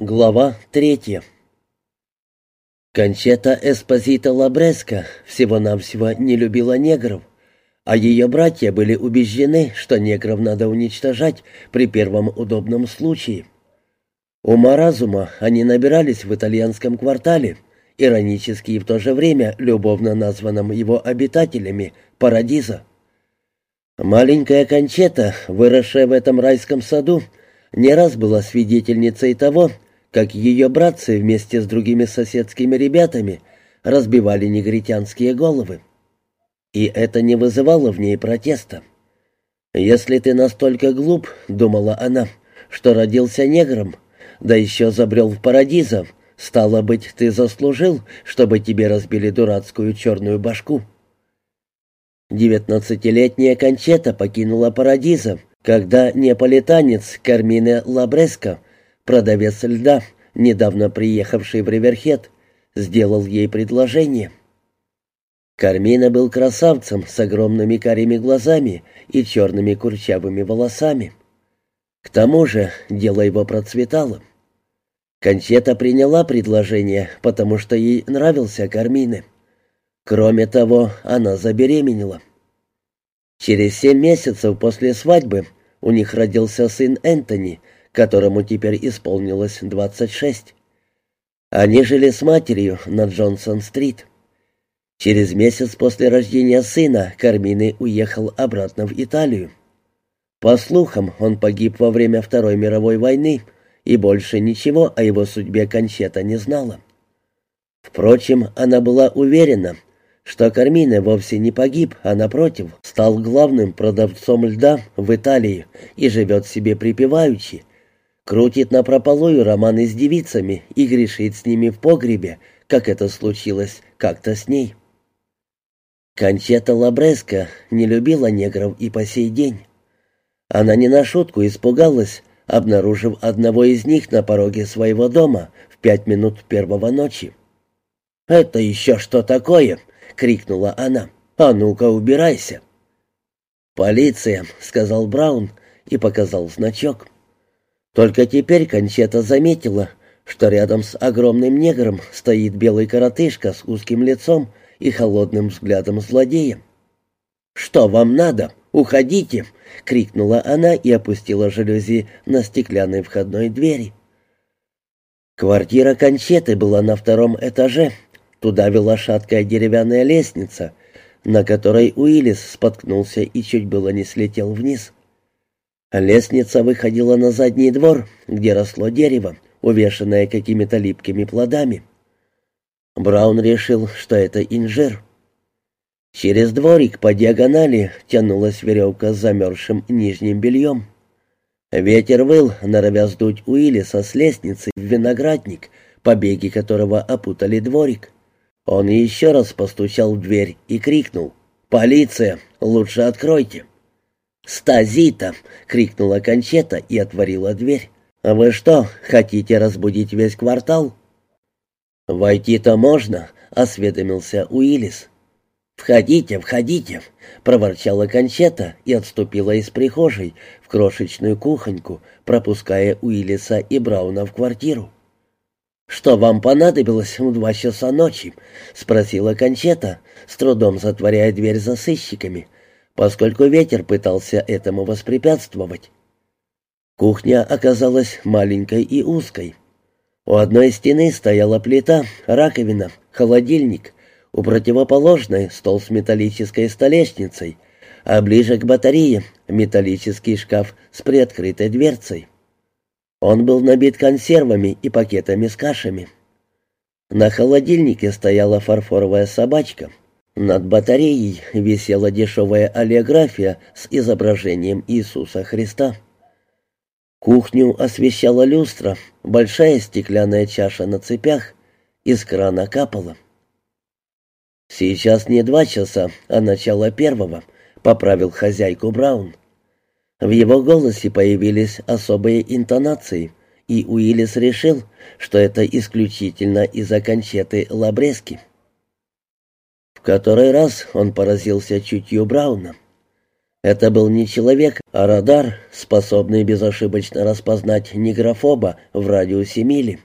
Глава третья Кончета Эспозита Лабреска всего-навсего не любила негров, а ее братья были убеждены, что негров надо уничтожать при первом удобном случае. Ума-разума они набирались в итальянском квартале, иронически и в то же время любовно названном его обитателями Парадиза. Маленькая Кончета, выросшая в этом райском саду, не раз была свидетельницей того, как ее братцы вместе с другими соседскими ребятами разбивали негритянские головы. И это не вызывало в ней протеста. «Если ты настолько глуп, — думала она, — что родился негром, да еще забрел в парадиза, стало быть, ты заслужил, чтобы тебе разбили дурацкую черную башку». Девятнадцатилетняя Кончета покинула парадиза, когда неаполитанец Кармине Лабреско Продавец льда, недавно приехавший в Риверхед, сделал ей предложение. Кармина был красавцем с огромными карими глазами и черными курчавыми волосами. К тому же дело его процветало. Кончета приняла предложение, потому что ей нравился Кармины. Кроме того, она забеременела. Через семь месяцев после свадьбы у них родился сын Энтони, которому теперь исполнилось 26. Они жили с матерью на Джонсон-стрит. Через месяц после рождения сына Кармины уехал обратно в Италию. По слухам, он погиб во время Второй мировой войны, и больше ничего о его судьбе Кончета не знала. Впрочем, она была уверена, что Кармина вовсе не погиб, а, напротив, стал главным продавцом льда в Италии и живет себе припеваючи, крутит напропалую романы с девицами и грешит с ними в погребе, как это случилось как-то с ней. Кончета Лабреско не любила негров и по сей день. Она не на шутку испугалась, обнаружив одного из них на пороге своего дома в пять минут первого ночи. «Это еще что такое?» — крикнула она. «А ну-ка, убирайся!» «Полиция», — сказал Браун и показал значок. Только теперь Кончета заметила, что рядом с огромным негром стоит белый коротышка с узким лицом и холодным взглядом злодея. «Что вам надо? Уходите!» — крикнула она и опустила жалюзи на стеклянной входной двери. Квартира Кончеты была на втором этаже. Туда вела шаткая деревянная лестница, на которой Уиллис споткнулся и чуть было не слетел вниз. Лестница выходила на задний двор, где росло дерево, увешанное какими-то липкими плодами. Браун решил, что это инжир. Через дворик по диагонали тянулась веревка с замерзшим нижним бельем. Ветер выл, норовя сдуть Уиллиса с лестницы в виноградник, побеги которого опутали дворик. Он еще раз постучал в дверь и крикнул «Полиция! Лучше откройте!» «Стазита!» — крикнула Кончета и отворила дверь. «А вы что, хотите разбудить весь квартал?» «Войти-то можно», — осведомился Уиллис. «Входите, входите», — проворчала Кончета и отступила из прихожей в крошечную кухоньку, пропуская Уиллиса и Брауна в квартиру. «Что вам понадобилось в два часа ночи?» — спросила Кончета, с трудом затворяя дверь за сыщиками — поскольку ветер пытался этому воспрепятствовать. Кухня оказалась маленькой и узкой. У одной стены стояла плита, раковина, холодильник, у противоположной стол с металлической столешницей, а ближе к батарее металлический шкаф с приоткрытой дверцей. Он был набит консервами и пакетами с кашами. На холодильнике стояла фарфоровая собачка — над батареей висела дешевая олеография с изображением Иисуса Христа. Кухню освещала люстра, большая стеклянная чаша на цепях, из крана капала. «Сейчас не два часа, а начало первого», — поправил хозяйку Браун. В его голосе появились особые интонации, и Уиллис решил, что это исключительно из-за кончеты Лабрески. Который раз он поразился чутью Брауна. Это был не человек, а радар, способный безошибочно распознать негрофоба в радиусе мили.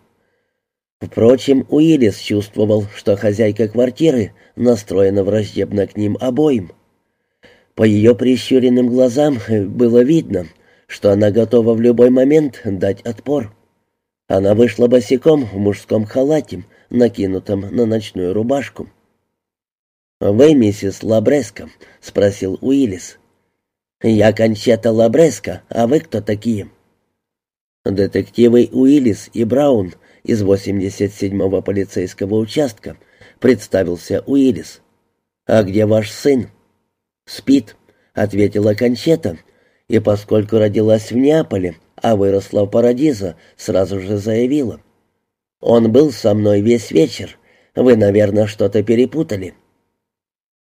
Впрочем, Уиллис чувствовал, что хозяйка квартиры настроена враждебно к ним обоим. По ее прищуренным глазам было видно, что она готова в любой момент дать отпор. Она вышла босиком в мужском халате, накинутом на ночную рубашку. «Вы миссис Лабреско?» — спросил Уиллис. «Я Кончета Лабреско, а вы кто такие?» «Детективы Уиллис и Браун из 87-го полицейского участка», — представился Уиллис. «А где ваш сын?» «Спит», — ответила Кончета, и поскольку родилась в Неаполе, а выросла в Парадизо, сразу же заявила. «Он был со мной весь вечер. Вы, наверное, что-то перепутали».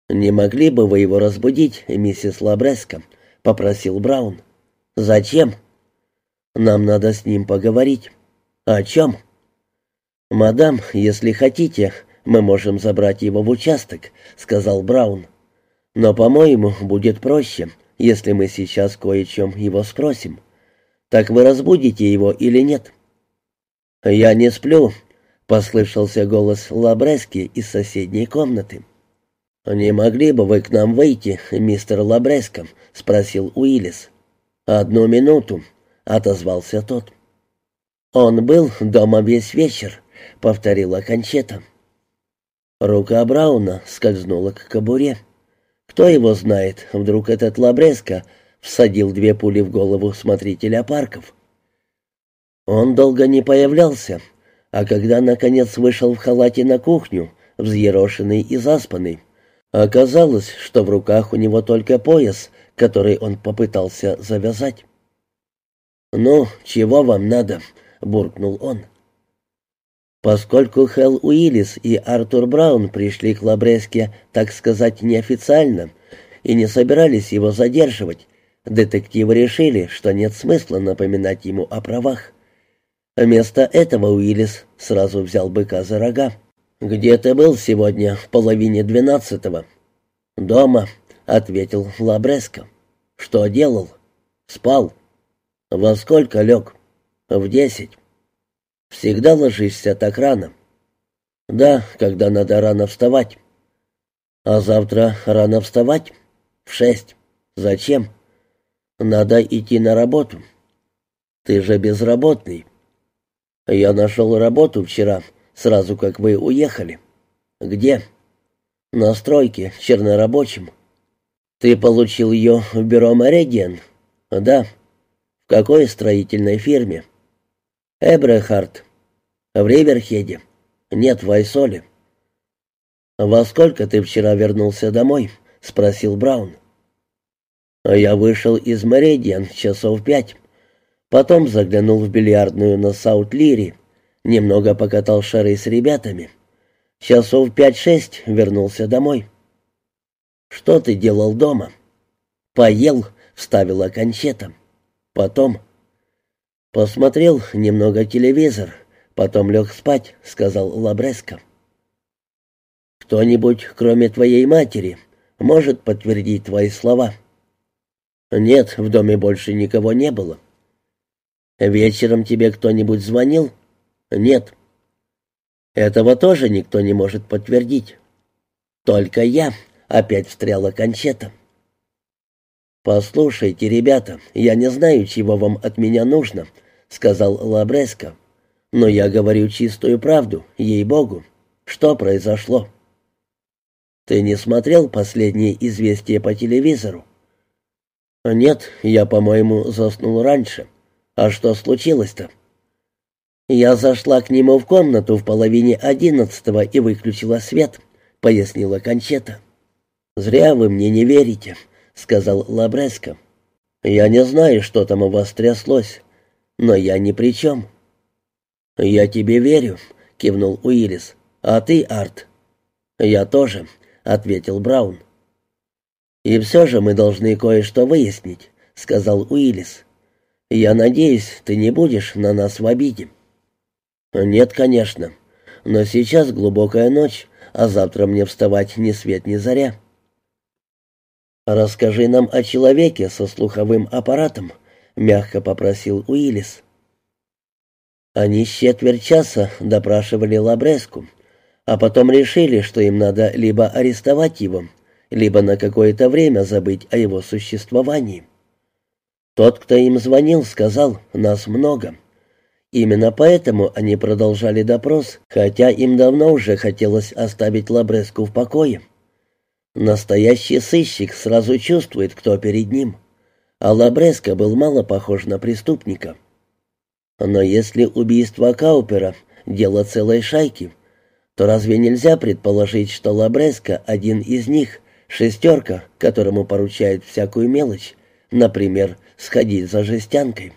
«Не могли бы вы его разбудить, миссис Лабреско?» — попросил Браун. «Зачем?» «Нам надо с ним поговорить». «О чем?» «Мадам, если хотите, мы можем забрать его в участок», — сказал Браун. «Но, по-моему, будет проще, если мы сейчас кое чем его спросим. Так вы разбудите его или нет?» «Я не сплю», — послышался голос Лабрески из соседней комнаты. «Не могли бы вы к нам выйти, мистер Лабреско?» — спросил Уиллис. «Одну минуту», — отозвался тот. «Он был дома весь вечер», — повторила Кончета. Рука Брауна скользнула к кобуре. Кто его знает, вдруг этот Лабреско всадил две пули в голову смотрителя парков. Он долго не появлялся, а когда, наконец, вышел в халате на кухню, взъерошенный и заспанный, Оказалось, что в руках у него только пояс, который он попытался завязать. «Ну, чего вам надо?» — буркнул он. Поскольку Хелл Уиллис и Артур Браун пришли к Лабреске, так сказать, неофициально, и не собирались его задерживать, детективы решили, что нет смысла напоминать ему о правах. Вместо этого Уиллис сразу взял быка за рога. «Где ты был сегодня в половине двенадцатого?» «Дома», — ответил Лабреско. «Что делал?» «Спал». «Во сколько лег?» «В десять». «Всегда ложишься так рано?» «Да, когда надо рано вставать». «А завтра рано вставать?» «В шесть». «Зачем?» «Надо идти на работу». «Ты же безработный». «Я нашел работу вчера», сразу как вы уехали. Где? На стройке, чернорабочим. Ты получил ее в бюро Меридиан? Да. В какой строительной фирме? Эбрехард. В Риверхеде. Нет, в Айсоле. «Во сколько ты вчера вернулся домой?» — спросил Браун. «Я вышел из Меридиан часов пять. Потом заглянул в бильярдную на Саут-Лири Немного покатал шары с ребятами. Часов пять-шесть вернулся домой. «Что ты делал дома?» «Поел», — вставила кончета. «Потом...» «Посмотрел немного телевизор, потом лег спать», — сказал Лабреско. «Кто-нибудь, кроме твоей матери, может подтвердить твои слова?» «Нет, в доме больше никого не было». «Вечером тебе кто-нибудь звонил?» Нет. Этого тоже никто не может подтвердить. Только я, опять встряла Кончета. «Послушайте, ребята, я не знаю, чего вам от меня нужно», — сказал Лабреско. «Но я говорю чистую правду, ей-богу. Что произошло?» «Ты не смотрел последние известия по телевизору?» «Нет, я, по-моему, заснул раньше. А что случилось-то?» «Я зашла к нему в комнату в половине одиннадцатого и выключила свет», — пояснила Кончета. «Зря вы мне не верите», — сказал Лабреско. «Я не знаю, что там у вас тряслось, но я ни при чем». «Я тебе верю», — кивнул Уиллис. «А ты, Арт?» «Я тоже», — ответил Браун. «И все же мы должны кое-что выяснить», — сказал Уиллис. «Я надеюсь, ты не будешь на нас в обиде». «Нет, конечно. Но сейчас глубокая ночь, а завтра мне вставать ни свет ни заря». «Расскажи нам о человеке со слуховым аппаратом», — мягко попросил Уиллис. Они с четверть часа допрашивали Лабреску, а потом решили, что им надо либо арестовать его, либо на какое-то время забыть о его существовании. Тот, кто им звонил, сказал «нас много». Именно поэтому они продолжали допрос, хотя им давно уже хотелось оставить Лабреску в покое. Настоящий сыщик сразу чувствует, кто перед ним. А Лабреско был мало похож на преступника. Но если убийство Каупера — дело целой шайки, то разве нельзя предположить, что Лабреско — один из них, шестерка, которому поручают всякую мелочь, например, сходить за жестянкой?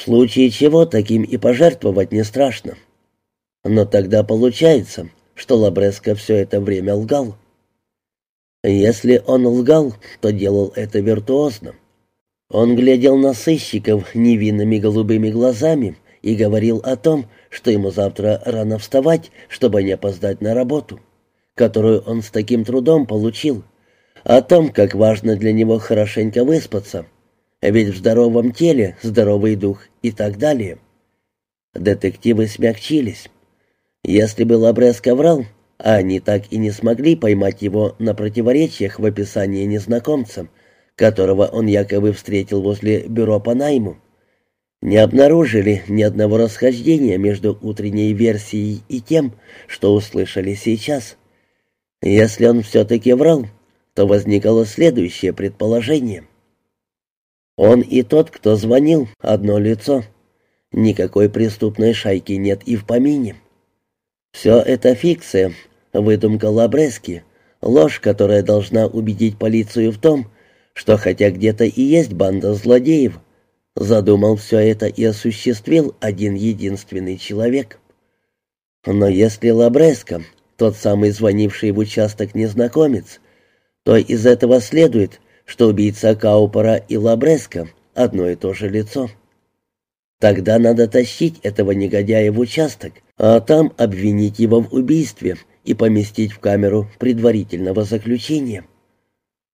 В случае чего таким и пожертвовать не страшно. Но тогда получается, что Лабреско все это время лгал. Если он лгал, то делал это виртуозно. Он глядел на сыщиков невинными голубыми глазами и говорил о том, что ему завтра рано вставать, чтобы не опоздать на работу, которую он с таким трудом получил, о том, как важно для него хорошенько выспаться, ведь в здоровом теле здоровый дух и так далее. Детективы смягчились. Если бы Лабреско врал, а они так и не смогли поймать его на противоречиях в описании незнакомца, которого он якобы встретил возле бюро по найму. Не обнаружили ни одного расхождения между утренней версией и тем, что услышали сейчас. Если он все-таки врал, то возникало следующее предположение. Он и тот, кто звонил, одно лицо. Никакой преступной шайки нет и в помине. Все это фикция, выдумка Лабрески, ложь, которая должна убедить полицию в том, что хотя где-то и есть банда злодеев, задумал все это и осуществил один единственный человек. Но если Лабреска, тот самый звонивший в участок незнакомец, то из этого следует, что убийца Каупора и Лабреска одно и то же лицо. Тогда надо тащить этого негодяя в участок, а там обвинить его в убийстве и поместить в камеру предварительного заключения.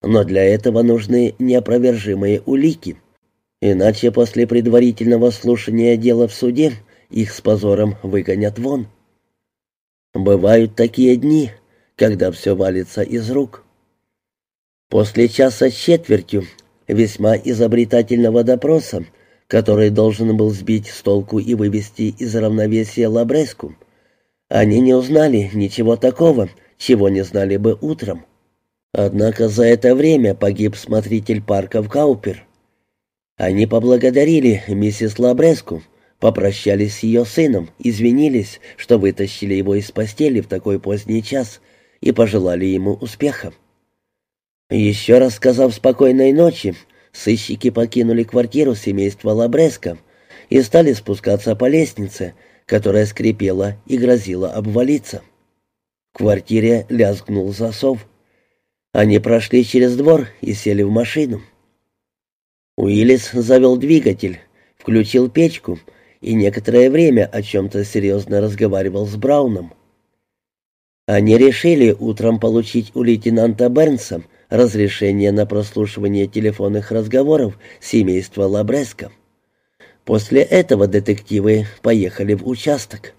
Но для этого нужны неопровержимые улики. Иначе после предварительного слушания дела в суде их с позором выгонят вон. Бывают такие дни, когда все валится из рук. После часа с четвертью весьма изобретательного допроса, который должен был сбить с толку и вывести из равновесия Лабреску, они не узнали ничего такого, чего не знали бы утром. Однако за это время погиб смотритель парка в Каупер. Они поблагодарили миссис Лабреску, попрощались с ее сыном, извинились, что вытащили его из постели в такой поздний час, и пожелали ему успеха. Еще раз сказав спокойной ночи, сыщики покинули квартиру семейства Лабреска и стали спускаться по лестнице, которая скрипела и грозила обвалиться. В квартире лязгнул засов. Они прошли через двор и сели в машину. Уиллис завел двигатель, включил печку и некоторое время о чем-то серьезно разговаривал с Брауном. Они решили утром получить у лейтенанта Бернса разрешение на прослушивание телефонных разговоров семейства Лабреска. После этого детективы поехали в участок.